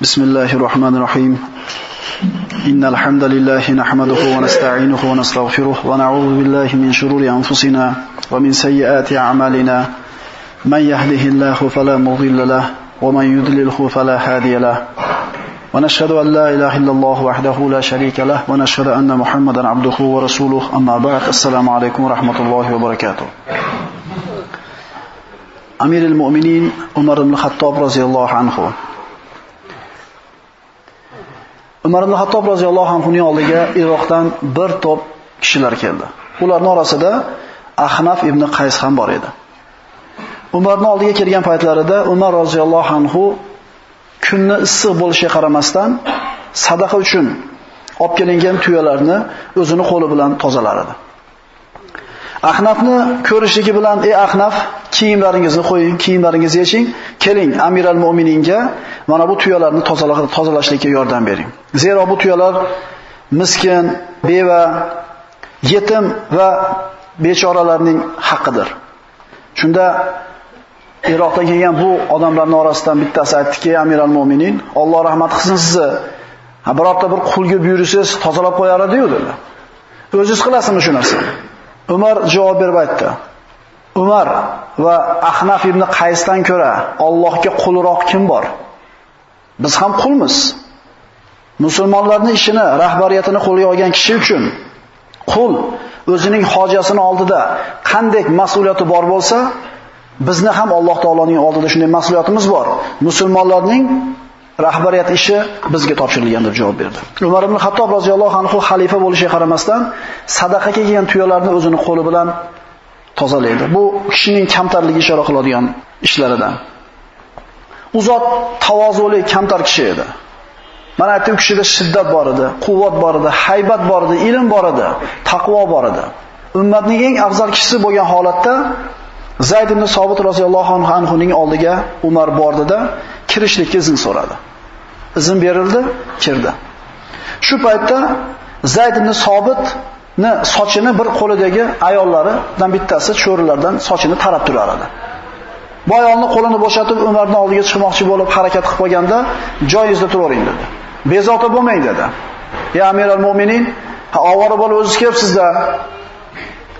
بسم الله الرحمن الرحيم. إن الحمد لله نحمده ونستعينه ونستغفره ونعوذ بالله من شرور أنفسنا ومن سيئات أعمالنا. من يهده الله فلا مضل له ومن يضلله فلا هادي له. ونشهد أن لا إله إلا الله وحده لا شريك له ونشهد أن محمدا عبده ورسوله. أما بعد السلام عليكم ورحمة الله وبركاته. أمير المؤمنين عمر بن الخطاب رضي الله عنه Umar ibn Hattob roziyallohu anhuning oldiga Iroqdan bir to'p kishilar keldi. Ularning orasida Ahnaf ibn Qays ham bor edi. Umarning oldiga kelgan paytlarida Umar roziyallohu anhu kunni issiq bo'lishiga qaramasdan sadaqa uchun olib kelingan tuyalarni o'zini qo'li bilan tozalar edi. Ahnafni ko'rishligi bilan, "Ey Ahnaf, kiyimlaringizni qo'ying, kiyimlaringizni yeching, keling Amir al-Mu'mininga mana bu tuyalarni tozalashlikka yordam bering." Zero bu tuyalar miskin, beva, yetim va bechoralarning haqqidir. Shunda Iroqdan kelgan bu odamlarning orasidan bittasi aytdiki, Amiral Mu'minin, Alloh rahmat qilsin sizni. Ha birorta bir qulga buyursangiz tozalab qo'yar edi-yu dedi. O'zingiz qilasizmi shu narsani? Umar javob berib aytdi. Umar va Ahnaf ibn Qaysdan ko'ra Allohga qulroq kim bor? Biz ham qulmiz. Musulmonlarning ishini, rahbariyatini qo'lga olgan kishi uchun qul o'zining hojasini oldida qanday mas'uliyati bor bo'lsa, bizni ham Alloh taoloning oldida shunday mas'uliyatimiz bor. Musulmonlarning rahbariyat ishi bizga topshirilgan deb javob berdi. Umar ibn Hattob roziyallohu anhu xalifa bo'lishiga qaramasdan sadaqa kelgan tuyalarni o'zini qo'li bilan tozalaydi. Bu kishining kamtarligi ishora qiladigan ishlaridan. U zot tavozuli, kamtar kishi edi. Mana aytdim kishida shiddat bor edi, quvvat bor edi, haybat bor edi, ilm bor edi, taqvo bor edi. Ummatning eng afzal kishisi bo'lgan holatda Zayd ibn Sobit roziyallohu anhu ning oldiga Umar bordida kirishlikka izn so'radi. Izn berildi, kirdi. Shu paytda Zayd ibn Sobitni sochini bir qo'lidagi ayollaridan bittasi cho'rilardan sochini tarab turar edi. Bu ayolni qo'lini bo'shatib Umarning oldiga chiqmoqchi bo'lib harakat qilib qolganda, joyingizda turavering dedi. Bezovta bo'lmang dedi. Ya Amiral Mu'minin, ha ovora bo'lib o'zingiz kelibsiz-da.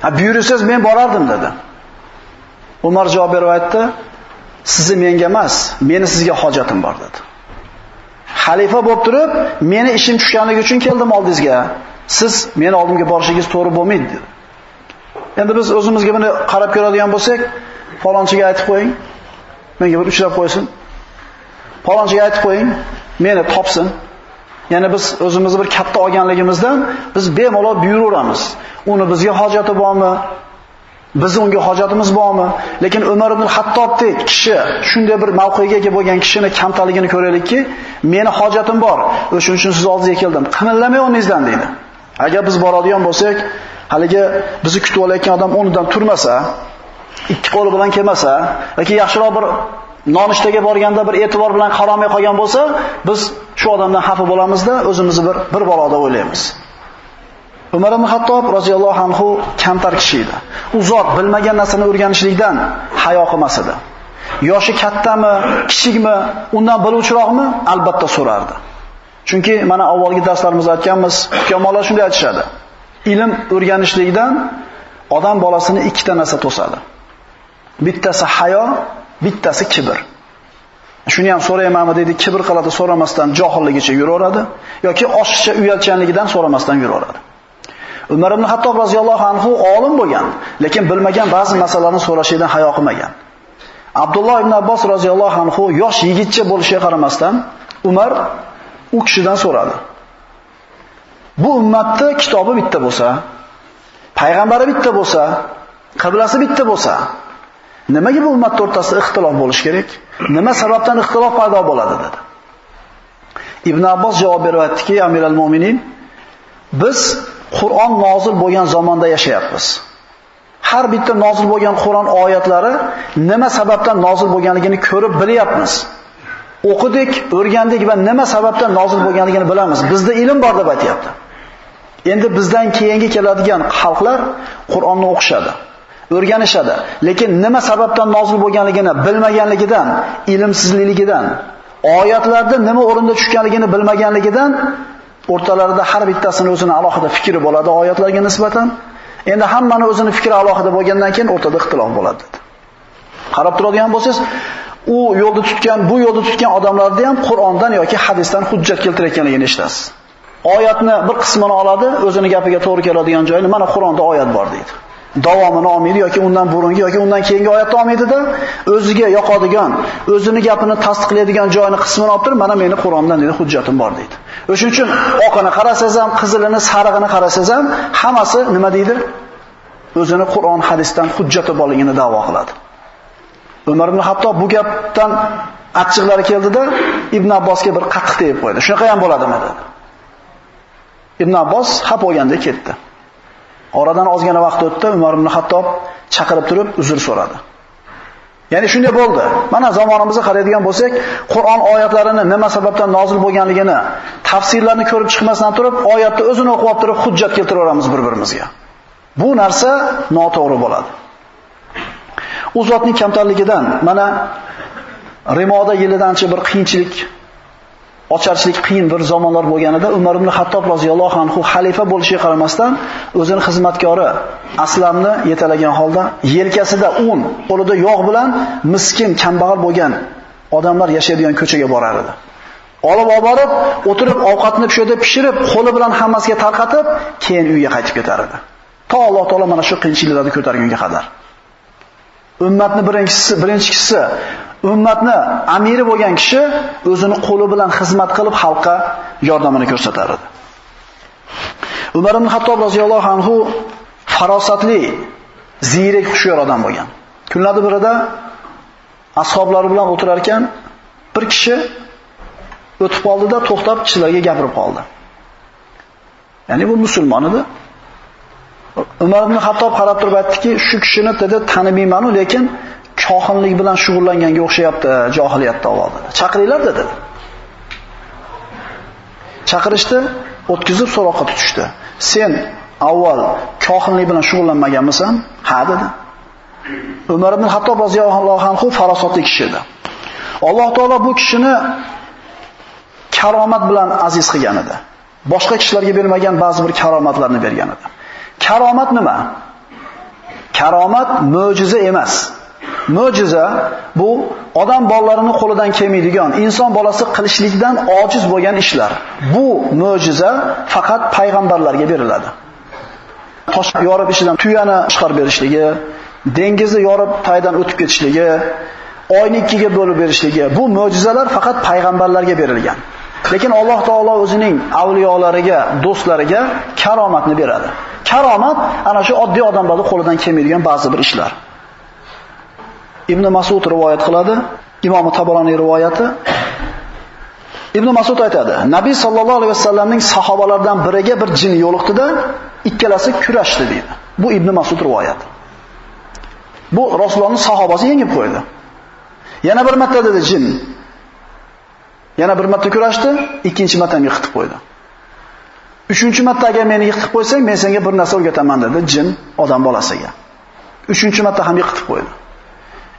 Ha buyursangiz men borardim dedi. Umar javob berib aytdi: "Sizni menga emas, meni sizga hojatim bor" dedi. Xalifa bo'lib turib, meni ishim tushganligi uchun keldim oldingizga. Siz meni oldimga borishingiz to'g'ri bo'lmaydi dedi. Endi biz o'zimizga buni qarab ko'radigan bo'lsak, falonchiga aytib qo'ying, menga bir uchrab qo'ysin. Falonchiga aytib qo'ying, meni topsin. Ya'ni biz o'zimizni bir katta olganligimizdan biz bemalol buyuraveramiz. Uni bizga hojati bormi? Biz unga hojatimiz bormi? Lekin Umar ibn Hattobdek kishi, shunday bir mavqega ega bo'lgan kishini kamtaligini ko'raylikki, meni hojatim bor. O'shuning uchun siz oldingizga keldim. Qimillamay o'rningizdan deydi. Agar biz boradigan bo'lsak, haligi bizni kutib olayotgan odam o'rnidan turmasa, ikki qo'li bilan kelmasa yoki yaxshiroq bir nonishtaga borganda bir e'tibor bilan qaramay qolgan bo'lsa, biz shu odamdan xafa bo'lamizda, o'zimizni bir bir baloda o'ylaymiz. Umar ibn Hattob roziyallohu anhu kamtar kishi edi. U zot bilmagan narsani o'rganishlikdan hayo qilmas edi. Yoshi kattami, kichikmi, undan biluvchiroqmi? Albatta so'rardi. Chunki mana avvalgi darslarimizda aytganmiz, hukamolar shunday aytishadi. Ilm o'rganishlikdan odam bolasini ikkita narsa to'sadi. Bittasi hayo, bittasi kibr. Shuni ham so'raymanmi dedi, kibr qiladi, so'ramasdan johilligicha yuraveradi yoki oshiqcha uyalchanligidan so'ramasdan yuraveradi. Umar ibn Hattob roziyallohu anhu olim bo'lgan, lekin bilmagan ba'zi masalalarni so'rashidan hayo qilmagan. Abdulloh ibn Abbos roziyallohu anhu yosh yigitcha bo'lishiga qaramasdan Umar u kishidan so'radi. Bu ummatda kitobi bitta bo'lsa, payg'ambari bitta bo'lsa, qiblasi bitta bo'lsa, nimaga bu ummat o'rtasida ixtilof bo'lish kerak? Nima sababdan ixtilof paydo bo'ladi dedi. Ibn Abbos javob berib aytdiki, Amiral Mu'minin, biz Qur'on nozil bo'lgan zamonda yashayapmiz. Har bitta nozil bo'lgan Qur'on oyatlari nima sababdan nozil bo'lganligini ko'rib bilyapmiz. O'qidik, o'rgandik va nima sababdan nozil bo'lganligini bilamiz. Bizda ilm bor deb aytayapti. Endi bizdan keyingi keladigan xalqlar Qur'onni o'qishadi. o'rganishadi. Lekin nima sababdan nozil bo'lganligini bilmaganligidan, ilmsizligidan oyatlarda nima o'rinda tushganligini bilmaganligidan o'rtalarida har bittasini o'zini alohida fikri bo'ladi oyatlarga nisbatan. Endi hammani o'zini fikri alohida bo'lgandan keyin o'rtada ixtilof bo'ladi dedi. Qarab turadigan bo'lsangiz, u yo'lda tutgan, bu yo'lda tutgan odamlarda ham Qur'ondan yoki hadisdan hujjat keltirayotganligini eshitasiz. Oyatni bir qismini oladi, o'zini gapiga to'g'ri keladigan joyini mana Qur'onda oyat bor deydi. Davomini olmaydi yoki undan burungi yoki undan keyingi oyatni olmaydida o'ziga yoqadigan, o'zini gapini tasdiqlaydigan joyini qismini olib turib, mana meni Qur'ondan dedi hujjatim bor deydi. O'shuning uchun oqini qarasangiz ham, qizilini, sarig'ini qarasangiz ham hammasi nima deydi? O'zini Qur'on, hadisdan hujjati borligini da'vo qiladi. Umar ibn Hattob bu gapdan achchiqlari keldida Ibn Abbosga bir qattiq tegib qo'ydi. Shunaqa ham bo'ladimi dedi. Ibn Abbos xap bo'lganda ketdi. Oradan ozgina vaqt o'tdi, Umar ibn Hattob chaqirib turib uzr so'radi. Ya'ni shunday bo'ldi. Mana zamonimizga qaraydigan bo'lsak, Qur'on oyatlarini nima sababdan nozil bo'lganligini, tafsirlarni ko'rib chiqmasdan turib, oyatni o'zini o'qib turib hujjat keltiraveramiz bir-birimizga. Bu narsa noto'g'ri bo'ladi. U zotning kamtarligidan mana Rimoda yilidancha bir qiyinchilik ocharchilik qiyin bir zamonlar bo'lganida Umar ibn Hattob roziyallohu anhu xalifa bo'lishiga qaramasdan o'zini xizmatkori Aslamni yetalagan holda yelkasida un, qo'lida yog' bilan miskin, kambag'al bo'lgan odamlar yashaydigan ko'chaga borar edi. Olib olib borib, o'tirib ovqatni shu yerda pishirib, qo'li bilan hammasiga tarqatib, keyin uyga qaytib ketar edi. To Alloh taolo mana shu qiyinchiliklarni ko'targunga qadar. Ummatni birinchisi, birinchi kishisi ummatni amiri bo'lgan kishi o'zini qo'li bilan xizmat qilib xalqqa yordamini ko'rsatar edi. Umar ibn Xattob roziyallohu anhu farosatli, ziyrak, hushyor odam bo'lgan. Kunlarda birida ashablari bilan o'tirar ekan, bir kishi o'tib qoldida to'xtab kishilarga gapirib qoldi. Ya'ni bu musulmon edi. Umar ibn Xattob qarab turib aytdiki, shu kishini dedi tanimayman-u, lekin kohinlik bilan shug'ullanganga o'xshayapti e, johiliyatda avvalda. Chaqiringlar dedi. Chaqirishdi, o'tkazib so'roqqa tutishdi. Sen avval kohinlik bilan shug'ullanmaganmisan? Ha dedi. Umar ibn Hattob roziyallohu anhu farosatli kishi edi. Alloh taolo bu kishini karomat bilan aziz qilgan edi. Boshqa kishilarga bermagan ba'zi bir karomatlarni bergan edi. Karomat nima? Karomat mo'jiza emas. Mo'jiza bu odam bolalarini qo'lidan kelmaydigan, inson bolasi qilishlikdan ojiz bo'lgan ishlar. Bu mo'jiza faqat payg'ambarlarga beriladi. Tosh yorib ishidan tuyani chiqarib berishligi, dengizni yorib taydan o'tib ketishligi, oyni ikkiga bo'lib berishligi, bu mo'jizalar faqat payg'ambarlarga berilgan. Lekin Alloh taolo o'zining avliyolariga, do'stlariga karomatni beradi. Karomat ana shu oddiy odamlarning qo'lidan kelmaydigan ba'zi bir ishlar. Ibn Mas'ud rivoyat qiladi. Imom Tabaroniy rivoyati. Ibn Mas'ud aytadi, Nabiy sallallohu alayhi vasallamning sahobalaridan biriga bir jin yo'liqdi-da, ikkalasi kurashdi deydi. Bu Ibn Mas'ud rivoyati. Bu Rasulullohning sahobasi yengib qo'ydi. Yana bir marta dedi jin. Yana bir marta kurashdi, ikkinchi marta yiqitib qo'ydi. Uchinchi marta agar meni yiqitib qo'ysang, men senga bir narsa o'rgataman dedi jin odam bolasiga. Uchinchi marta ham yiqitib qo'ydi.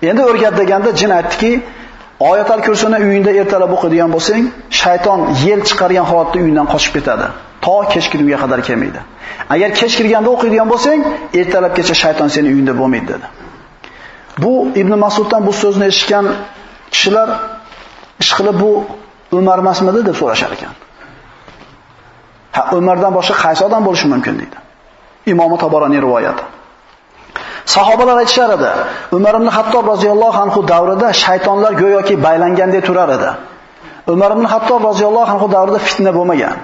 Endi o'rgat deganda jin aytdiki, Oyatal kursini uyingda ertalab o'qiydigan bo'lsang, shayton yel chiqargan holatda uyingdan qochib ketadi. To kechkirgunga qadar kelmaydi. Agar kechkirganda o'qidigan o'qiydigan bo'lsang, ertalabgacha shayton seni uyingda bo'lmaydi dedi. Bu Ibn Mas'uddan bu so'zni eshitgan kishilar ishqilib bu Umar emasmidi deb so'rashar ekan. Ha, Umardan boshqa qaysi odam bo'lishi mumkin deydi. Imom Tabaroniy rivoyati. Sahobalar aytishar edi, Umar ibn Hattob roziyallohu anhu davrida shaytonlar go'yoki baylangandek turar edi. Umar ibn Hattob roziyallohu anhu davrida fitna bo'lmagan.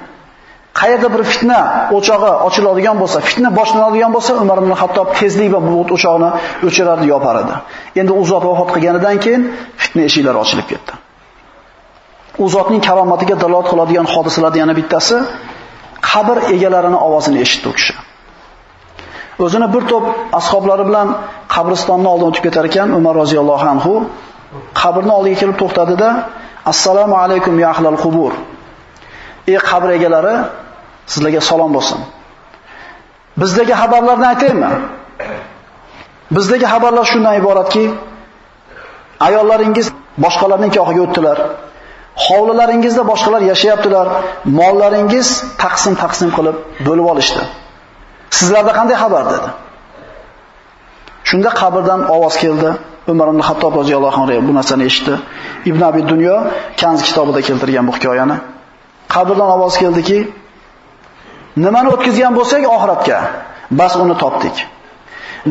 Qayerda bir fitna o'chog'i ochiladigan bo'lsa, fitna boshlanadigan bo'lsa, Umar ibn Hattob tezlik bilan bu o'chog'ini o'chirardi, yopar edi. Endi u zot vafot qilganidan keyin fitna eshiklari ochilib ketdi. U zotning karomatiga dalolat qiladigan hodisalardan yana bittasi qabr egalarini ovozini eshitdi u kishi. O'zini bir to'p ashablari bilan qabristonni oldidan o'tib ketar ekan, Umar roziyallohu anhu qabrning oldiga kelib to'xtadi-da, "Assalomu alaykum ya ahlal qubur." Ey qabr egalari, sizlarga salom bo'lsin. Bizdagi xabarlarni aytaymi? Bizdagi xabarlar shundan iboratki, ayollaringiz boshqalarning nikohiga o'tdilar. Hovlilaringizda boshqalar yashayaptilar, mollaringiz taqsim-taqsim qilib bo'lib olishdi. Sizlarda qanday xabar dedi? Shunda qabrdan ovoz keldi. Umar ibn Xattob roziyallohu anhu bu narsani eshitdi. Ibn Abi Dunyo Kanz kitobida keltirgan bu hikoyani. Qabrdan ovoz keldiki, nimani o'tkazgan bo'lsak oxiratga, bas uni topdik.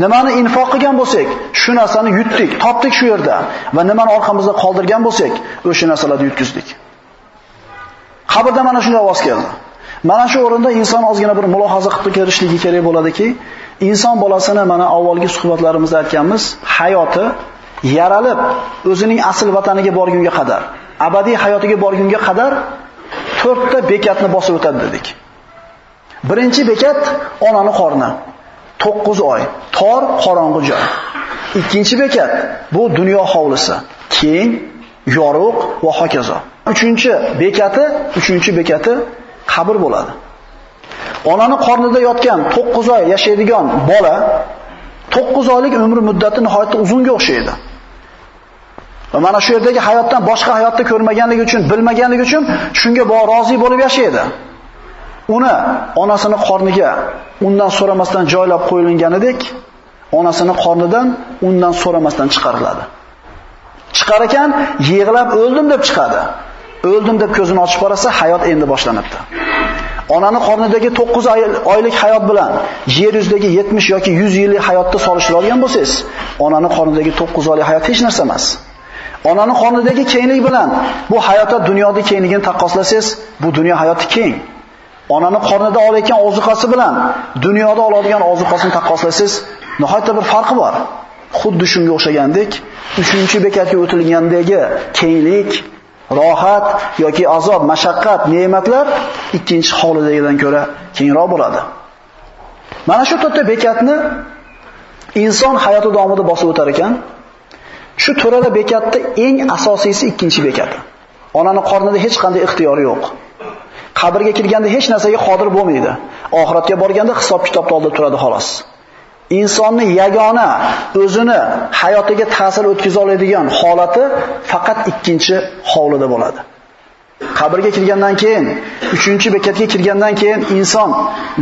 Nimani infoq qilgan bo'lsak, shu narsani yutdik, topdik shu yerda va nimani orqamizda qoldirgan bo'lsak, o'sha narsalarni yutkizdik. Qabrda mana shunday ovoz keldi. Mana shu o'rinda inson ozgina bir mulohaza qilib kelishligi kerak bo'ladiki, inson bolasini mana avvalgi suhbatlarimizda aytganmiz, hayoti yaralib o'zining asl vataniga borgunga qadar, abadiy hayotiga borgunga qadar to'rtta bekatni bosib o'tadi dedik. Birinchi bekat onani qorni. 9 oy, tor, qorong'u joy. Ikkinchi bekat bu dunyo hovlisi, keng, yorug' va hokazo. Uchinchi bekati, uchinchi bekati qabr bo'ladi. Onani qornida yotgan 9 oy yashaydigan bola 9 oylik umr muddati nihoyatda uzunga o'xshaydi. Va mana shu yerdagi hayotdan boshqa hayotda ko'rmaganligi uchun, bilmaganligi uchun shunga bo'y rozi bo'lib yashaydi. Uni onasini qorniga undan so'ramasdan joylab qo'yilganidek, onasini qornidan undan so'ramasdan chiqariladi. Chiqar ekan, yig'lab o'ldim deb chiqadi. O'ldim deb ko'zini ochib qarasa, hayot endi boshlanibdi. Onani qornidagi 9 oylik hayot bilan yer yuzidagi 70 yoki 100 yillik hayotni solishtiradigan bo'lsangiz, onani qornidagi 9 oylik hayot hech narsa emas. Onani qornidagi kenglik bilan bu hayotda dunyodagi kengligini taqqoslasangiz, bu dunyo hayoti keng. Onani qornida olayotgan ozuqasi bilan dunyoda oladigan ozuqasini taqqoslasangiz, nihoyatda bir farqi bor. Xuddi shunga o'xshagandek, 3-bekatga o'tilgandagi kenglik, rohat yoki azob, mashaqqat, ne'matlar ikkinchi hovlidagidan ko'ra kengroq bo'ladi. Mana shu to'rtta bekatni inson hayoti davomida bosib o'tar ekan, shu to'rala bekatda eng asosiysi ikkinchi bekati. Onani qornida hech qanday ixtiyori yo'q. Qabrga kirganda hech narsaga qodir bo'lmaydi. Oxiratga borganda hisob kitobda oldida turadi xolos. Insonni yagona o'zini hayotiga ta'sir o'tkaza oladigan holati faqat ikkinchi hovlida bo'ladi. Qabrga kirgandan keyin, 3-bekatga kirgandan keyin inson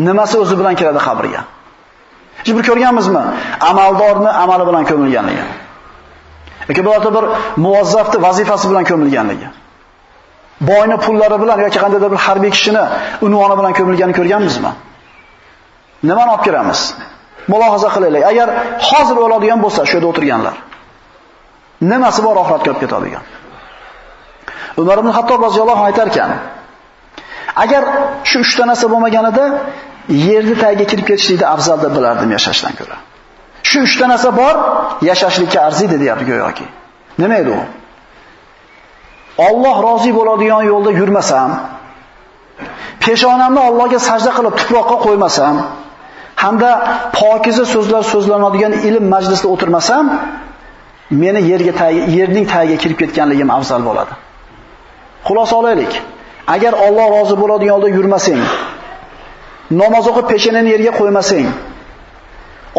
nimasi o'zi bilan kiradi qabrga? Hech bir ko'rganmizmi? Amaldorni amali bilan ko'milganligi. yoki birorta bir muvazzafni vazifasi bilan ko'milganligi. boyni pullari bilan yoki qandaydir bir harbiy kishini unvoni bilan ko'milganini ko'rganmizmi? Nimani olib kiramiz? Mulohaza qilaylik. Agar hozir o'ladigan bo'lsa, shu yerda o'tirganlar. Nimasi bor oxiratga olib ketadigan? Umar ibn Hattob roziyallohu anhu aytar ekan, agar shu 3 ta narsa bo'lmaganida yerni tagiga kirib ketishlikni afzal deb bilardim yashashdan ko'ra. Shu 3 ta narsa bor, yashashlikka arziydi deyapti go'yoki. Nima edi u? Alloh rozi bo'ladigan yo'lda yurmasam, peshonamni Allohga sajda qilib tuproqqa qo'ymasam, hamda pokiza so'zlar so'zlanadigan ilm majlisida o'tirmasam, meni yerga tagi, yerning tagiga kirib ketganligim afzal bo'ladi. Xulosa olaylik. Agar Alloh rozi bo'ladigan yo'lda yurmasang, namoz o'qib peshonani yerga qo'ymasang,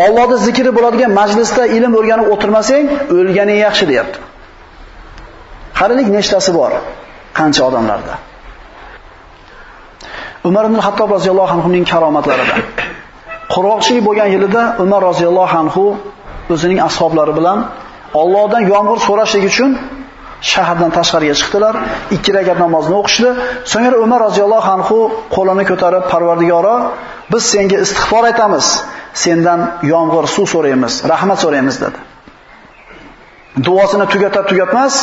Allohning zikri bo'ladigan majlisda ilm o'rganib o'tirmasang, o'lganing yaxshi deyapti. Qaralik nechtasi bor qancha odamlarda. Umar ibn Hattob roziyallohu anhu ning karomatlaridan. Qurg'oqchilik bo'lgan yilida Umar roziyallohu anhu o'zining ashablari bilan Allohdan yomg'ir so'rashlik uchun shahardan tashqariga chiqdilar, ikki rakat namozni o'qishdi. So'ngra Umar roziyallohu anhu qo'lini ko'tarib, Parvardigoro, biz senga istig'for aytamiz, sendan yomg'ir suv so'raymiz, rahmat so'raymiz dedi. Duosini tugatar tugatmas,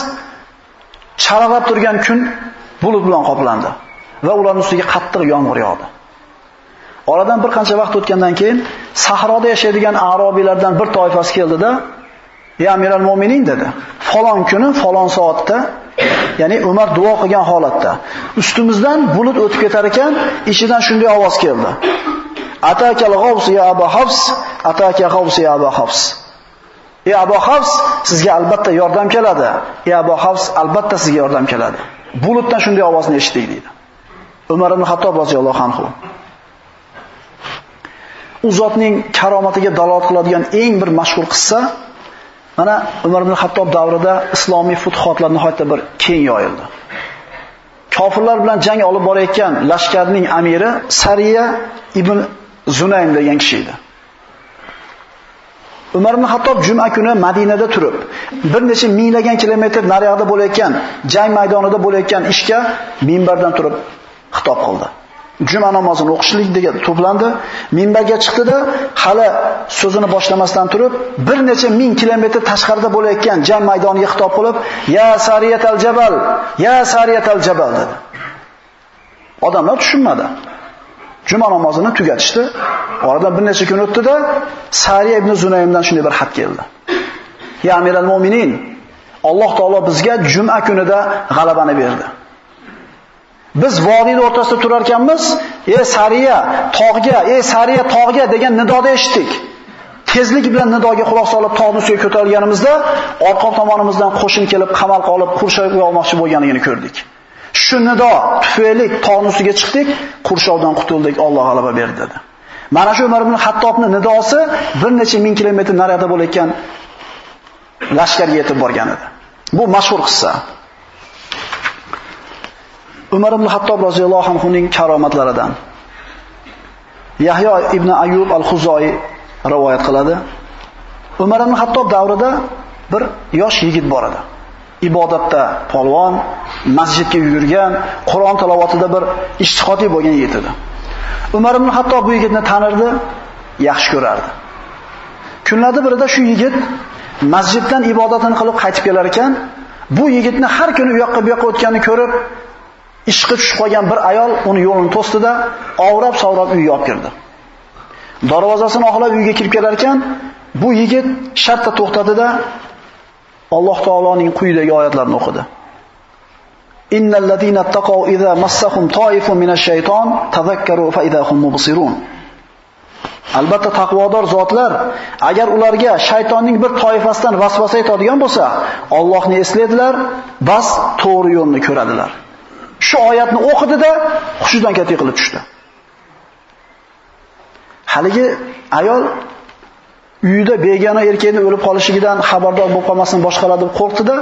charaqlab turgan kun bulut bilan qoplandi va ularning ustiga qattiq yomg'ir yog'di. Oradan bir qancha vaqt o'tgandan keyin sahroda yashaydigan arobiylardan bir toifasi keldida, "Ya Amiral Mu'minin" dedi. "Falon kuni, falon soatda, ya'ni Umar duo qilgan holatda ustimizdan bulut o'tib ketar ekan, ichidan shunday ovoz keldi. Atakal g'avs ya Abu Hafs, ataka g'avs ya Abu Hafs." Ey Abu Hafs, sizga albatta yordam keladi. Ey Abu Hafs, albatta sizga yordam keladi. Bulutdan shunday ovozni eshitdik deydi. Umar ibn Xattob roziyallohu anhu. U zotning karomatiga dalolat qiladigan eng bir mashhur qissa mana Umar ibn Hattob davrida islomiy futuhotlar nihoyatda bir keng yoyildi. kofirlar bilan jang olib borayotgan lashkarning amiri Sariya ibn Zunaym degan kishi edi. Umar ibn Hattob juma kuni Madinada turib, bir necha minglagan kilometr nariyoqda bo'layotgan jang maydonida bo'layotgan ishga minbardan turib xitob qildi. Juma namozini o'qishlik degan to'plandi, minbarga chiqdi-da, hali so'zini boshlamasdan turib, bir necha ming kilometr tashqarida bo'layotgan jam maydoniga xitob qilib, "Ya Sariyatal Jabal, ya Sariyatal Jabal" dedi. Odamlar tushunmadi. Juma namozini tugatishdi. Oradan bir necha kun o'tdi-da, Sariya ibn Zunaymdan shunday bir xat keldi. Ya Amiral Mu'minin, Alloh taolo bizga juma kunida g'alabani berdi. Biz vodiyning o'rtasida turar ekanmiz, "Ey Sariya, tog'ga, ey Sariya tog'ga" degan nidoda eshitdik. Tezlik bilan nidoga quloq solib tog'ni ustiga ko'tarilganimizda, orqa tomonimizdan qo'shin kelib qamal qolib qurshab olmoqchi bo'lganligini ko'rdik. Shu nido tufayli tog'ni ustiga chiqdik, qurshovdan qutuldik, Alloh g'alaba berdi dedi. Mana shu Umar ibn Hattobning nidosi bir necha ming kilometr naryoqda bo'layotgan lashkarga yetib borgan edi. Bu mashhur qissa. Umar ibn Hattob roziyallohu anhuning karomatlaridan. Yahyo ibn Ayyub al-Xuzoi rivoyat qiladi. Umar ibn Hattob davrida bir yosh yigit bor edi. Ibodatda polvon, masjidga yugurgan, Qur'on tilovatida bir ishtihodiy bo'lgan yigit edi. Umar ibn Hattob bu yigitni tanirdi, yaxshi ko'rardi. Kunlarda birida shu yigit masjiddan ibodatini qilib qaytib kelar ekan, bu yigitni har kuni u yoqqa bu yoqqa o'tganini ko'rib, ishqi tushib qolgan bir ayol uni yo'lini to'sdida, avrab savrab uyga olib kirdi. Darvozasini oxlab uyga kirib kelar ekan, bu yigit shartta to'xtadida Alloh taoloning quyidagi oyatlarini o'qidi. Innal taqaw idza massahum ta'ifun minash shayton tadhakkaru fa idza hum mubsirun. Albatta taqvodor zotlar agar ularga shaytonning bir toifasidan vasvasa aytadigan bo'lsa, Allohni eslaydilar, bas to'g'ri yo'lni ko'radilar. Shu oyatni o'qidida hushidan ketib yiqilib tushdi. Haligi ayol uyida begona erkakning o'lib qolishligidan xabardor bo'lib qolmasin boshqalar deb qo'rqdida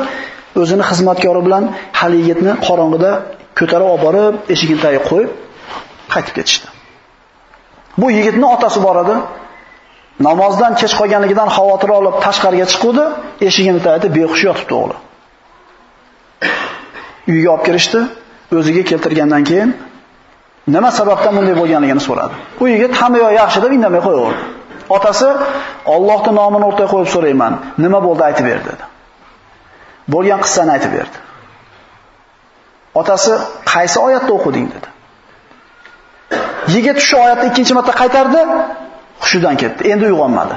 o'zini xizmatkori bilan hali yigitni qorong'ida ko'tarib olib borib, eshigini tagiga qo'yib qaytib ketishdi. Bu yigitni otasi bor edi. Namozdan kech qolganligidan xavotir olib tashqariga chiqdi, eshigini tagida behush yotibdi o'g'li. Uyga olib kirishdi, o'ziga keltirgandan keyin nima sababdan bunday bo'lganligini so'radi. U yigit hamma yo'q yaxshi deb indamay qo'yaverdi. Otasi Allohning nomini o'rtaga qo'yib so'rayman, nima bo'ldi aytib ber dedi. Bo'lgan qissani aytib berdi. Otasi qaysi oyatda o'qiding dedi. Yigit shu oyatni ikkinchi marta qaytardi, hushidan ketdi. Endi uyg'onmadi.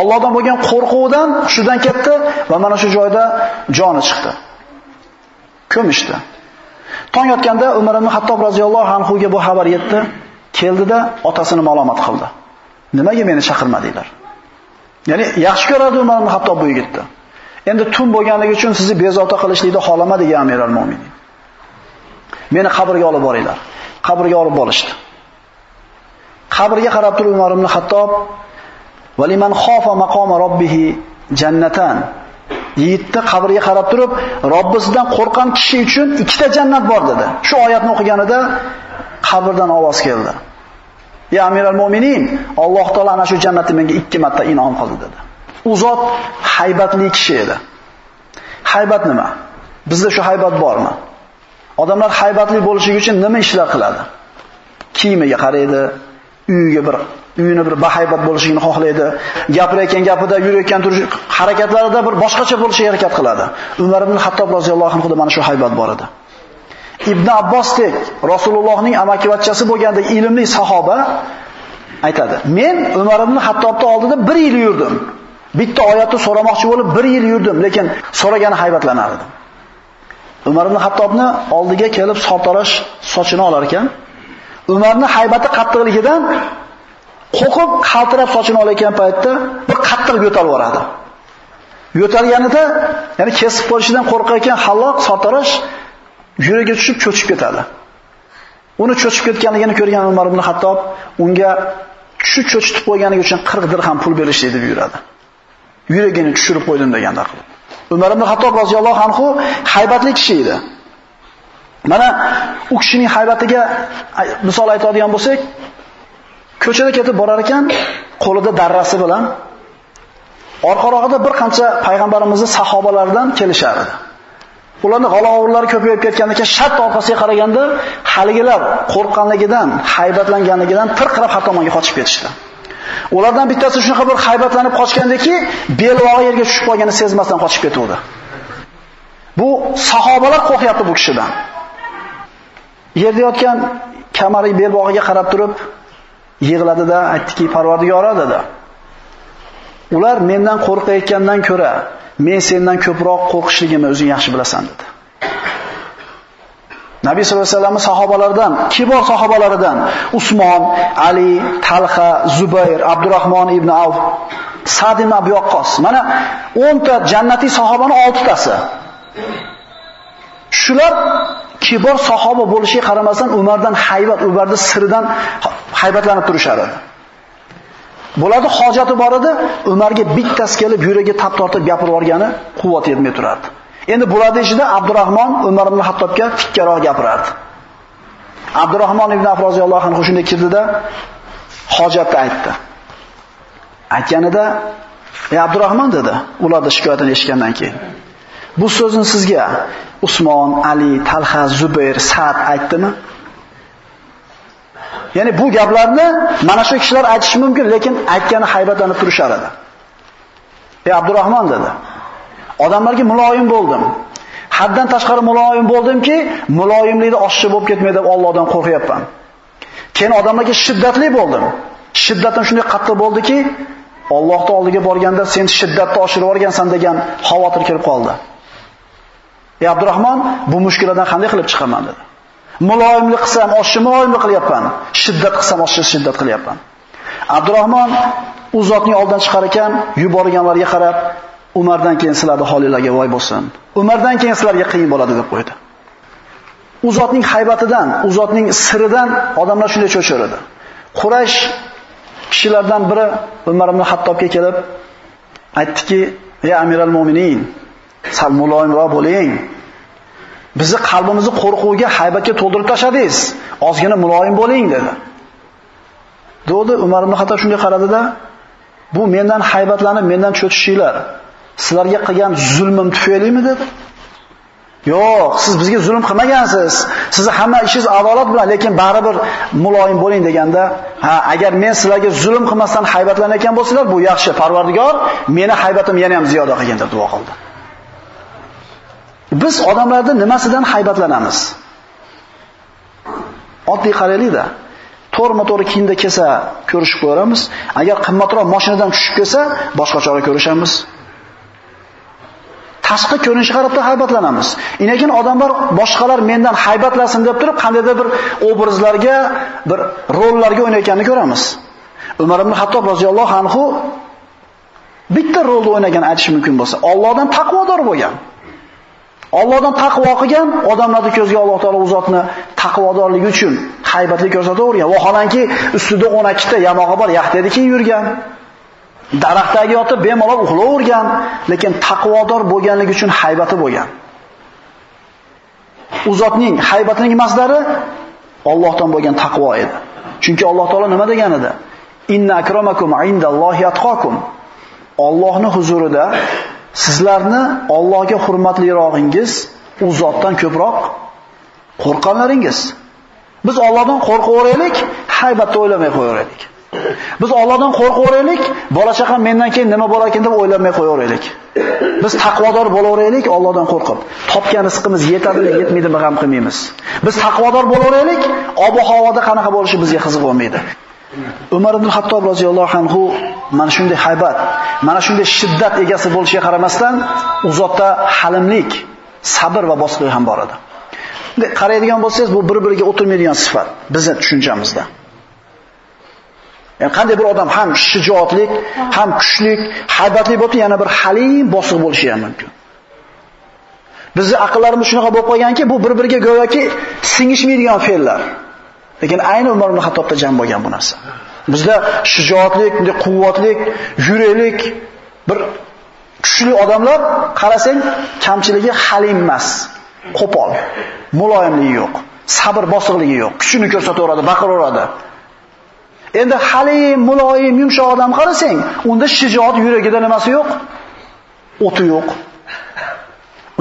Allohdan bo'lgan qo'rquvdan hushidan ketdi va mana shu joyda joni chiqdi. Ko'mishdi. Tong yotganda Umar ibn Hattob roziyallohu anhu ga bu xabar yetdi. Keldida otasini malomat qildi. Nimaga meni chaqirmadinglar? Ya'ni yaxshi ko'radi Umar ibn Hattob bu yigitni. Endi tun bo'lganligi uchun sizni bezovta qilishlikni xohlamadi ya Amiral Mu'minin. Meni qabrga olib boringlar. Qabrga olib borishdi. Qabrga qarab turib Umar ibn Hattob valiman xofa maqoma robbih jannatan Yigitni qabrga qarab turib, Robbisidan qo'rqan kishi uchun ikkita jannat bor dedi. Shu oyatni o'qiganida qabrdan ovoz keldi. Ya Amiral Mu'minin, Alloh taolo ana shu jannatni menga ikki marta inom qildi dedi. U zot haybatli kishi edi. Haybat nima? Bizda shu haybat bormi? Odamlar haybatli bo'lishi uchun nima ishlar qiladi? Kiyimiga qaraydi, uyiga bir uyini bir bahaybat bo'lishini xohlaydi. Gapirayotgan gapida, yurayotgan turish harakatlarida bir boshqacha bo'lishga harakat qiladi. Umar ibn Hattob roziyallohu anhu mana shu haybat bor edi. Ibn Abbosdek Rasulullohning amakivachchasi bo'lganda ilmli sahoba aytadi. Men Umar ibn Hattobning oldida 1 yil yurdim. Bitta oyatni so'ramoqchi bo'lib 1 yil yurdim, lekin so'ragani haybatlanardi. Umar ibn Hattobni oldiga kelib sotarish sochini olar ekan, Umarning haybati qattiqligidan qo'qib qaltirab sochini olayotgan paytda bir qattiq yo'tal boradi. Yo'talganida, ya'ni kesib qolishidan qo'rqayotgan halloq sartarosh yuragiga tushib cho'chib ketadi. Uni cho'chib ketganligini ko'rgan Umar ibn Xattob unga shu cho'chitib qo'yganligi uchun 40 dirham pul berishdi deb yuradi. Yuragini tushirib qo'ydim deganda qilib. Umar ibn Xattob roziyallohu anhu haybatli kishi edi. Mana u kishining haybatiga misol aytadigan bo'lsak, ko'chada ketib borar ekan, qo'lida darrasi bilan orqa-orqada bir qancha payg'ambarimizning sahobalaridan kelishardi. Ularning g'alovurlari ko'payib ketganiga keyin shart orqasiga qaraganda haligilar qo'rqqanligidan, haybatlanganligidan tirqirab har tomonga qochib ketishdi. Ulardan bittasi shunaqa bir haybatlanib qochgandiki, belvog'i yerga tushib qolganini sezmasdan qochib ketdi. Bu sahobalar qo'rqyapti bu kishidan. Yerda yotgan kamari belbog'iga qarab turib yig'ladida, aytdiki, Parvardigora dedi. Ular mendan qo'rqayotgandan ko'ra, men sendan ko'proq qo'rqishligimni o'zing yaxshi bilasan dedi. Nabiy sollallohu alayhi vasallam sahobalaridan, kibor sahobalaridan Usmon, Ali, Talha, Zubayr, Abdurrahmon ibn Avf, Sa'd ibn Abi Waqqos. Mana 10 ta jannatiy sahobani 6 tasi. Shular kibor sahoba bo'lishiga qaramasdan Umardan haybat, Umarning siridan haybatlanib turishar edi. Bo'ladi hojati bor edi, Umarga bittasi kelib yuragi tap tortib gapirib yuborgani quvvat yetmay turardi. Endi bo'ladi ichida Abdurrahmon Umar ibn Hattobga tikkaroq gapirardi. Abdurrahmon ibn Avf roziyallohu anhu shunday kirdida hojatni aytdi. Aytganida, "Ey Abdurrahmon" dedi, ularda shikoyatini eshitgandan keyin. Bu so'zni sizga Usmon, Ali, Talha, Zubayr, Sa'd aytdimi? Ya'ni bu gaplarni mana shu kishilar aytishi mumkin, lekin aytgani haybatlanib turishar edi. Ey Abdurrahmon dedi. Odamlarga muloyim bo'ldim. Haddan tashqari muloyim bo'ldimki, muloyimlikni oshib bo'lib ketmay deb Allohdan qo'rqyapman. Keyin odamlarga shiddatli bo'ldim. Shiddatim shunday qattiq bo'ldiki, Allohning oldiga borganda sen shiddatni oshirib yuborgansan degan xavotir kelib qoldi. Ey Abdurrahmon, bu mushkuladan qanday qilib chiqaman dedi. Muloyimlik qilsam, oshni muloyimlik qilyapman. Shiddat qilsam, oshni shiddat qilyapman. Abdurrahmon u zotning oldidan chiqar ekan, yuborganlarga qarab, Umardan keyin sizlarga holinglarga voy bo'lsin. Umardan keyin sizlarga qiyin bo'ladi deb qo'ydi. U zotning haybatidan, u zotning siridan odamlar shunday cho'choradi. Quraysh kishilardan biri Umar ibn Hattobga kelib aytdiki: "Ey Amiral Mu'minin, sal muloyimroq bo'ling. Bizni qalbimizni qo'rquvga, haybatga to'ldirib tashladingiz. Ozgina muloyim bo'ling" dedi. Dedi Umar ibn Xattob shunday qaradida, "Bu mendan haybatlanib, mendan cho'tishinglar Sizlarga qilgan zulmim tufaylimi?" dedi. Yo'q, siz bizga zulm qilmagansiz. Sizni hamma ishingiz adolat bilan, lekin baribir muloyim bo'ling deganda, ha, agar men sizlarga zulm qilmasdan haybatlanayotgan bo'lsalar, bu yaxshi. Parvardigor meni haybatim yana ham ziyoda qilganda deb duo qildi. Biz odamlarda nimasidan haybatlanamiz? Oddiy qaraylik-da. To'rma-to'g'ri kiyimda kelsa ko'rishib ko'ramiz. Agar qimmatroq mashinadan tushib kelsa, boshqa chora ko'rishamiz. Tashqi ko'rinish qarab haybatlanamiz. Lekin odamlar boshqalar mendan haybatlasin deb turib, qandaydir bir obrazlarga, bir rollarga o'ynayotganini ko'ramiz. Umar ibn Hattob roziyallohu anhu bitta rolni o'ynagan aytish mumkin bo'lsa, Allohdan taqvodor bo'lgan. Allohdan taqvo qilgan odamlarning ko'ziga Alloh taolo u zotni taqvodorligi uchun haybatli ko'rsatavergan. Vaholanki ustida 12 ta yamog'i bor, yaxtaydi keyin yurgan. Daraxtdagi yotib bemalol uxlayvergan, lekin taqvodor bo'lganligi uchun haybati bo'lgan. U zotning haybatining maslari Allohdan bo'lgan taqvo edi. Chunki Alloh taolo nima degan edi? Inna akramakum indallohi atqakum. Allohning huzurida sizlarni Allohga hurmatlirog'ingiz u zotdan ko'proq qo'rqqanlaringiz. Biz Allohdan qo'rqaveraylik, haybatda o'ylamay qo'yaveraylik. Biz Allohdan qo'rqaveraylik, bola chaqam mendan keyin nima bo'lar ekan deb o'ylamay qo'yaveraylik. Biz taqvodor bo'laveraylik Allohdan qo'rqib. Topgan rizqimiz yetadimi, yetmaydimi g'am qilmaymiz. Biz taqvodor bo'laveraylik, ob-havoda qanaqa bo'lishi bizga qiziq bo'lmaydi. Umar ibn Hattob roziyallohu anhu mana shunday haybat, mana shunday shiddat egasi bo'lishiga qaramasdan, u zotda halimlik, sabr va bosiqlik ham bor edi. Qaraydigan bo'lsangiz, bu bir-biriga o'tirmaydigan sifat bizning tushunchamizda. Ya'ni qanday bir odam ham shijoatlik, ham kuchlik, haybatli bo'lsa, yana bir halim, bosiq bo'lishi ham mumkin. Bizning aqllarimiz shunaqa bo'lib qolganki, bu bir-biriga go'yoki singishmaydigan fe'llar. Lekin ayni Umar ibn Hattobda jam bo'lgan bu narsa. Bizda shijoatlik, quvvatlik, yuraklik, bir kuchli odamlar qarasang kamchiligi halim emas. Qo'pol, muloyimligi yo'q, sabr bosiqligi yo'q, kuchini ko'rsataveradi, baqiraveradi. Endi halim, muloyim, yumshoq odam qarasang, unda shijoat yuragida nimasi yo'q? O'ti yo'q.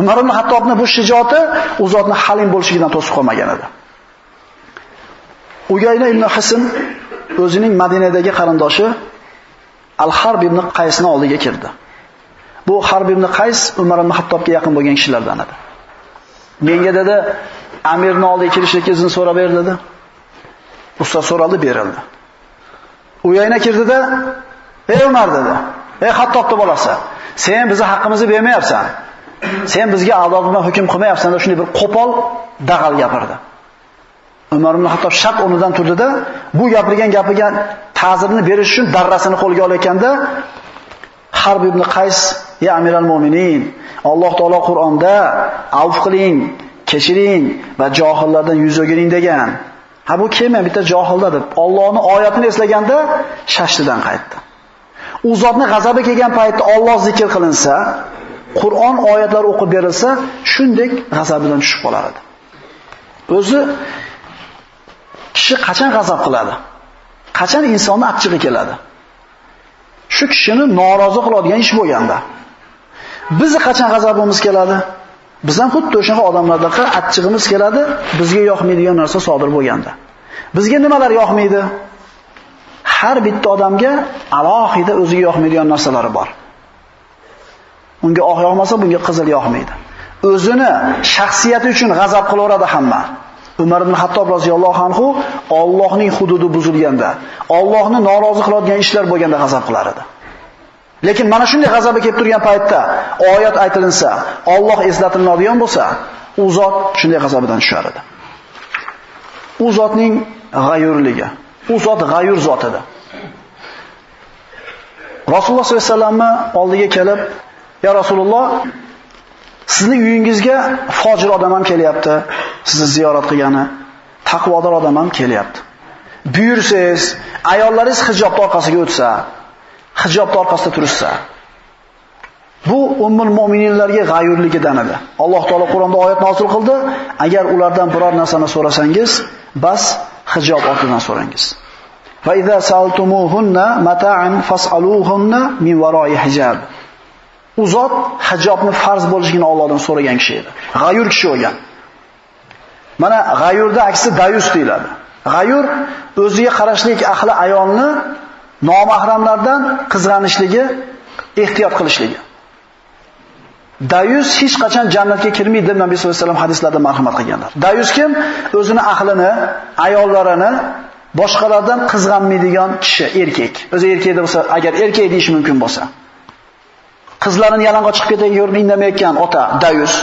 Umar ibn Hattobning bu shijoati u zotni halim bo'lishidan to'sib qolmagan edi. Ugayna ibn Hisn o'zining Madinadagi qarindoshi Al-Harb ibn Qaysning oldiga kirdi. Bu Harb ibn Qays Umar ibn Hattobga yaqin bo'lgan kishilardan edi. Menga dedi, amirning oldiga kirishlikka izn so'rab ber dedi. Usta so'raldi, berildi. Uyayna kirdida, "Ey Umar" dedi. "Ey Hattobning bolasi, sen bizning haqqimizni bermayapsan. Sen bizga adolat bilan hukm qilmayapsan" deb shunday bir qo'pol dag'al gapirdi. Umar ibn Hattob shart o'rnidan turdida, bu gapirgan gapiga ta'zirini berish uchun darrasini qo'lga olayotganda Harb ibn Qays, "Ya Amiral Mu'minin, Alloh taolo Qur'onda avf qiling, kechiring va johillardan yuz o'giring degan. Ha bu kimmi? bitta johilda deb Allohning oyatini eslaganda shashtidan qaytdi. U zotning g'azabi kelgan paytda Alloh zikr qilinsa, Qur'on oyatlari o'qib berilsa, shunday g'azabidan tushib qolar edi. O'zi kishi qachon g'azab qiladi? Qachon insonni achchig'i keladi? Shu kishini norozi qiladigan ish bo'lganda. Bizni qachon g'azabimiz keladi? Biz ham xuddi o'sha odamlardaqa achchig'imiz keladi, bizga yoqmaydigan narsa sodir bo'lganda. Bizga nimalar yoqmaydi? Har bitta odamga alohida o'ziga yoqmaydigan narsalari bor. Unga oq yoqmasa, bunga qizil yoqmaydi. O'zini shaxsiyati uchun g'azab qilaveradi hamma. Umar ibn Hattob roziyallohu anhu Allohning hududi buzilganda, Allohni norozi qiladigan ishlar bo'lganda g'azab qilar edi. Lekin mana shunday g'azabi kelib turgan paytda oyat aytilinsa, Alloh eslatiladigan bo'lsa, u zot shunday g'azabidan tushar edi. U zotning g'ayurligi, u zot g'ayur zot edi. Rasululloh sollallohu alayhi vasallamni oldiga kelib, "Ya Rasululloh, sizning uyingizga fojir odam ham kelyapti, sizni ziyorat qilgani, taqvodor odam ham kelyapti. Buyursangiz, ayollaringiz hijobni orqasiga o'tsa, hijobni orqasida turishsa, bu ummul mu'minlarga g'ayurligidan edi. Alloh taolo Qur'onda oyat nozil qildi, agar ulardan biror narsani so'rasangiz, bas hijob ortidan so'rangiz. Va idza saltumuhunna mata'an fas'aluhunna min varo'i hijab. U zot hijobni farz bo'lishini Allohdan so'ragan kishi edi. G'ayur kishi bo'lgan. Mana g'ayurda aksi dayus deyiladi. G'ayur o'ziga qarashlik ahli ayolni nomahramlardan qizg'anishligi, ehtiyot qilishligi. Dayus hech qachon jannatga kirmaydi deb Nabiy sollallohu alayhi vasallam hadislarda marhamat qilganlar. Dayus kim? O'zini ahlini, ayollarini boshqalardan qizg'anmaydigan kishi, erkak. O'zi erkak bo'lsa, agar erkak deyish mumkin bo'lsa. Qizlarini yalang'och chiqib ketayotgan, indamayotgan ota, dayus.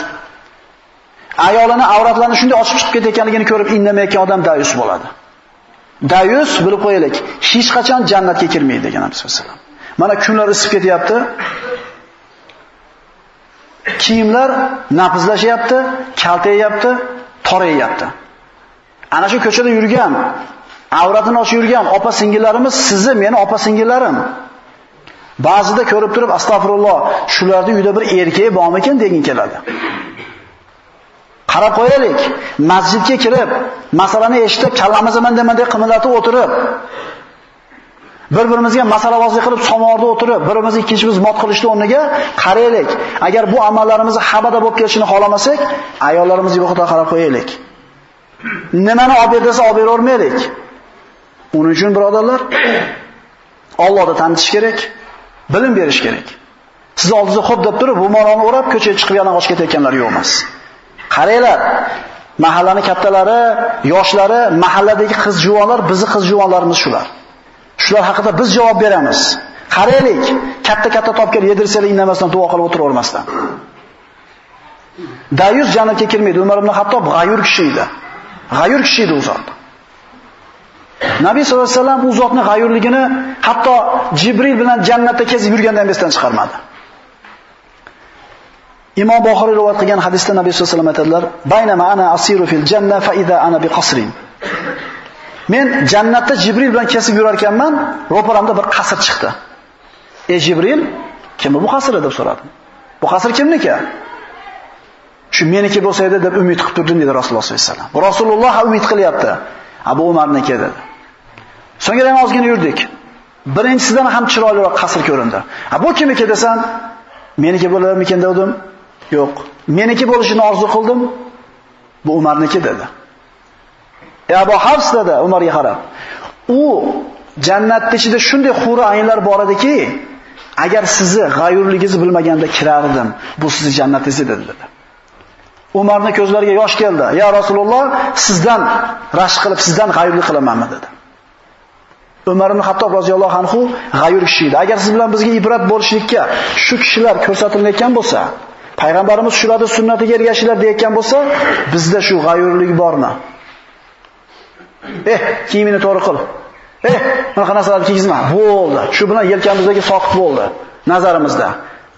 Ayolini avratlarini shunday ochib chiqib ketayotganligini ko'rib indamayotgan odam dayus bo'ladi. Dayus bilib qo'yaylik, hech qachon jannatga kirmaydi degan Nabiy sollallohu alayhi vasallam. Mana kunlar isib ketyapti. Kiyimlar napizlashyapti, kaltayapti, torayapti. Ana shu ko'chada yurgan, avratini ochib yurgan opa singillarimiz sizni, meni opa singillarim. Ba'zida ko'rib turib, astag'firulloh, shularning uyda bir erkak bormikin degin keladi. Qarab qo'yaylik, masjidga kirib, masalani eshitib, kallamizni mandamandek qimilatib o'tirib, bir-birimizga masalavozlik qilib somorda o'tirib, birimiz ikkinchimiz mot qilishni o'rniga qaraylik. Agar bu amallarimizni habada bo'lib kelishini xohlamasak, ayollarimizga bexato qarab qo'yaylik. Nimani olib ber desa olib beravermaylik. Uning uchun birodarlar, Allohni tanitish kerak, bilim berish kerak. Siz oldingizda xo'p deb turib, bu maroni o'rab ko'chaga chiqib yalang'och ketayotganlar yo'q emas. Qaranglar, mahallani kattalari, yoshlari, mahalladagi qiz juvonlar, bizning qiz juvonlarimiz shular. Shular haqida biz javob beramiz. Qaraylik, katta-katta topkir yedirsalar indamasdan duo qilib o'tiravermasdan. Dayus jannatga kirmaydi. Umar ibn Hattob g'ayur kishi edi. G'ayur kishi edi u zot. Nabiy sollallohu alayhi vasallam u zotning g'ayurligini hatto Jibril bilan jannatda kezib yurganda ham esdan chiqarmadi. Imom Buxoriy rivoyat qilgan hadisda Nabiy sollallohu alayhi vasallam aytadilar: "Baynama ana asiru fil janna fa idha ana bi qasrin." Men jannatda Jibril bilan kesib yurar ekanman, ro'paramda bir qasr chiqdi. "Ey Jibril, kim bu qasr deb so'radim. "Bu qasr kimniki?" Shu meniki bo'lsa edi deb umid qilib turdim dedi Rasululloh sollallohu alayhi vasallam. Rasululloh umid qilyapti. Abu Umarniki dedi. So'ngra ham ozgina yurdik. Birinchisidan ham chiroyliroq qasr ko'rindi. Ha bu kimniki desam, meniki bo'larmikin dedim. Yo'q. Meniki bo'lishini orzu qildim. Bu Umarniki dedi. Ya Abu Hafs dedi Umarga qarab. U jannatning ichida shunday huri ayinlar bor ediki, agar sizni g'ayurligingizni bilmaganda kirardim. Bu sizni jannatingiz edi dedi. Umarning ko'zlariga yosh keldi. "Ya Rasululloh, sizdan rashq qilib, sizdan g'ayurlik qilamanmi?" dedi. Umar ibn Hattob roziyallohu anhu g'ayur kishi edi. Agar siz bilan bizga ibrat bo'lishlikka shu kishilar ko'rsatilayotgan bo'lsa, payg'ambarimiz shularni sunnatiga ergashinglar deyotgan bo'lsa, bizda shu g'ayurlik bormi? Eh, kiyimini to'g'ri qil. Eh, bunaqa narsalarni kiygizma. Bo'ldi. Shu bilan yelkamizdagi soqit bo'ldi nazarimizda.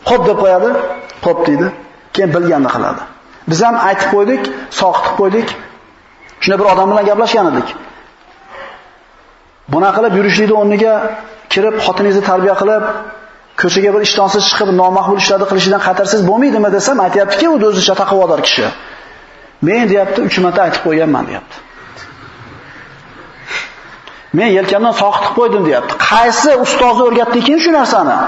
Xo'p deb qo'yadi, xo'p deydi. Keyin bilganini qiladi. Biz ham aytib qo'ydik, soqit qo'ydik. Shunda bir odam bilan gaplashgan edik. Buna qilib yurishlikni o'rniga kirib xotiningizni tarbiya qilib, ko'chaga bir ishtonsiz chiqib nomaqbul ishlarni qilishidan qatarsiz bo'lmaydimi desam, aytayaptiki, u o'zicha taqvodor kishi. Men deyapti, 3 marta aytib qo'yganman deyapti. Men yelkamdan soqitib qo'ydim deyapti. Qaysi ustozi ekan shu narsani?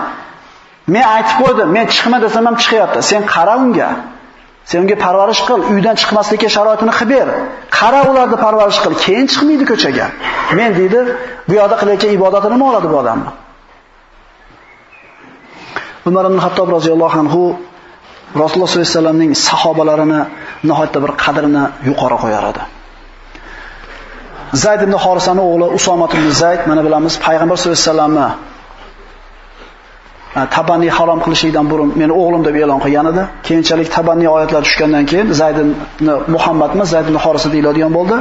Men aytib qo'ydim, men chiqma desam ham chiqyapti. Sen qara unga. Sen unga parvarish qil, uydan chiqmaslikka sharoitini qilib ber. Qara ularni parvarish qil, keyin chiqmaydi ko'chaga. Men dedi, bu yoqda qilayotgan ibodati nima oladi bu odamni? Umar ibn Hattob roziyallohu anhu Rasululloh sollallohu alayhi vasallamning sahobalarini nihoyatda bir qadrini yuqori qo'yar edi. Zayd ibn Horisani o'g'li Usomat ibn Zayd mana bilamiz payg'ambar sollallohu alayhi vasallamni tabanni harom qilishlikdan burun meni o'g'lim deb e'lon qilgan edi. Keyinchalik tabanni oyatlar tushgandan keyin Zayd ibn Muhammadmi Zayd ibn Horisa deyiladigan bo'ldi.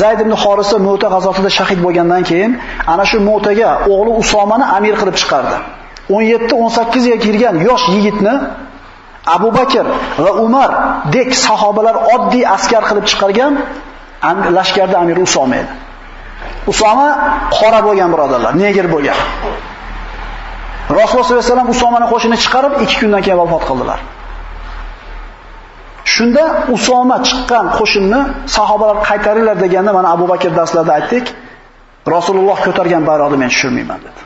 Zayd ibn Horisa Mu'ta g'azotida shahid bo'lgandan keyin ana shu Mu'taga o'g'li Usomani amir qilib chiqardi. 17-18 ga kirgan yosh yigitni Abu Bakr va Umar dek sahobalar oddiy askar qilib chiqargan lashkarda amir Usoma edi. Usoma qora bo'lgan birodarlar, neger bo'lgan. Rasululloh sollallohu alayhi vasallam Usomani qo'shini chiqarib 2 kundan keyin vafot qildilar. Shunda Usoma chiqqan qo'shinni sahobalar qaytaringlar deganda mana Abu Bakr darslarda aytdik. Rasululloh ko'targan bayroqni men tushirmayman dedi.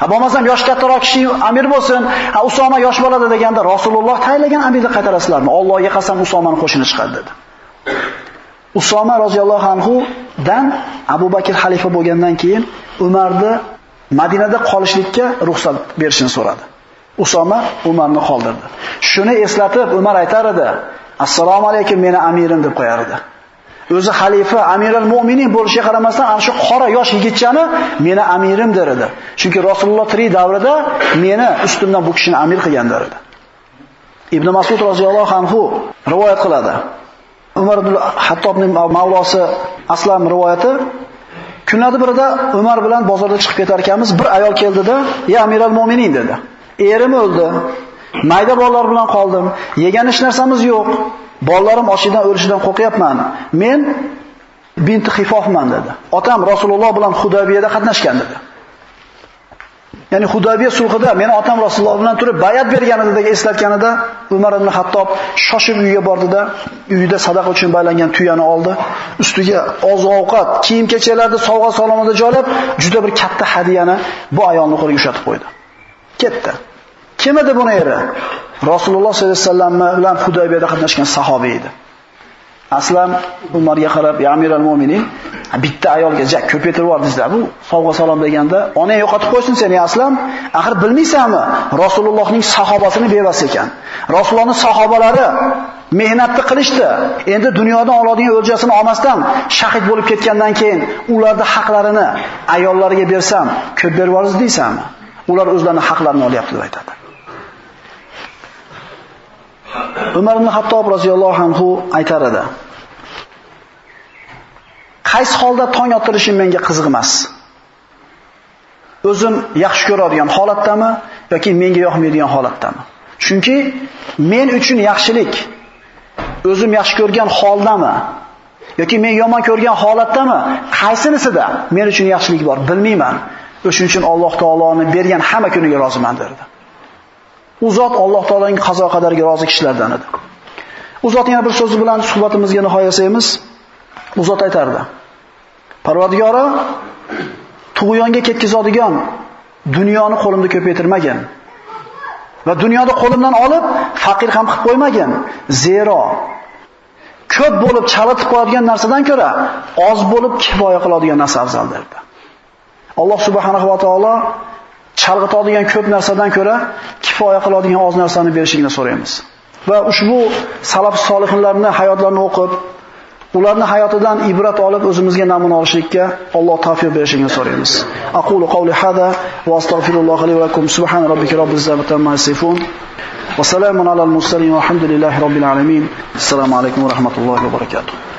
Ha bo'lmasam yosh kattaroq kishi amir bo'lsin, ha Usoma yosh bo'ladi deganda Rasululloh tayinlagan amirni qaytarasizlarmi? Allohga qasam Usomani qo'shini chiqadi dedi. Usoma roziyallohu anhu dan Abu Bakr xalifa bo'lgandan keyin Umarni Madinada qolishlikka ruxsat berishini so'radi. Usoma Umarni qoldirdi. Shuni eslatib Umar aytar edi: "Assalomu alaykum, meni amirim" deb qo'yar edi. O'zi xalifa, amirul mu'minin bo'lishiga qaramasdan, ana shu qora yosh yigitchani meni amirim der edi. Chunki Rasululloh tirik davrida meni ustimdan bu kishini amir qilgan der edi. Ibn Mas'ud roziyallohu anhu rivoyat qiladi. Umar ibn Hattobning mavlosi Aslam rivoyati Kunlarning birida Umar bilan bozorda chiqib ketar ekanmiz, bir ayol keldida, "Ya Amiral Mu'minin" dedi. Erim o'ldi. Mayda bolalar bilan qoldim. Yegan ish narsamiz yo'q. Bolalarim ochidan o'lishidan qo'rqyapman. Men binti Xifofman dedi. Otam Rasululloh bilan Hudaybiyada qatnashgan dedi. Ya'ni Hudaybiya sulhida meni otam Rasululloh bilan turib bayat berganidagi eslatganida Umar ibn Hattob shoshib uyga bordida, uyida sadaqa uchun baylangan tuyani oldi, ustiga oziq-ovqat, kiyim-kechaklarni sovg'a-salomada joylab, juda bir katta hadiyani bu ayolning qo'liga ushatib qo'ydi. Ketdi. Kim edi buni eri? Rasululloh sollallohu alayhi vasallam bilan Hudaybiyada qatnashgan sahobiy edi. Aslam Umarga qarab, "Ya Amiral Mu'minin, bitta ayolga ja ko'paytirib yubordingizlar. Bu sovg'a salom deganda, onang yo'qotib qo'ysin seni Aslam. Axir bilmaysanmi? Rasulullohning sahobasini bevasi ekan. Rasulullohning sahobalari mehnatni qilishdi. Endi dunyodan oladigan o'ljasini olmasdan shahid bo'lib ketgandan keyin ularning haqlarini ayollariga bersam, ko'p berib yuborsiz deysanmi? Ular o'zlarining haqlarini olyapti deb aytadi. Umar ibn Hattob roziyallohu anhu aytar edi. Qaysi holda tong otirishim menga qiziq emas. O'zim yaxshi ko'radigan holatdami yoki menga yoqmaydigan holatdami? Chunki men uchun yaxshilik o'zim yaxshi ko'rgan holdami yoki men yomon ko'rgan holatdami? Qaysinisida men uchun yaxshilik bor, bilmayman. O'shuning uchun Alloh taoloning bergan hamma kuniga roziman derdi. U zot Alloh taolaning qazo qadariga rozi kishilardan edi. U zot yana bir so'zi bilan suhbatimizga nihoyasaymiz. U zot aytardi: Parvardigora tug'yonga ketkizadigan dunyoni qo'limda ko'paytirmagan. Va dunyoda qo'limdan olib faqir ham qilib qo'ymagan. Zero ko'p bo'lib chalatib qo'yadigan narsadan ko'ra oz bo'lib kifoya qiladigan narsa afzal derdi. Alloh subhanahu va taolo chalg'itadigan ko'p narsadan ko'ra kifoya qiladigan oz narsani berishingni so'raymiz. Va ushbu salaf solihlarning hayotlarini o'qib, ularning hayotidan ibrat olib o'zimizga namuna olishlikka Alloh tavfiq berishini so'raymiz. Aqulu qawli hada va astagfirulloh li va lakum subhan robbika robbil izzati amma yasifun. Va salamun alal mursalin va alhamdulillahi robbil alamin. Assalomu alaykum va rahmatullohi va barakatuh.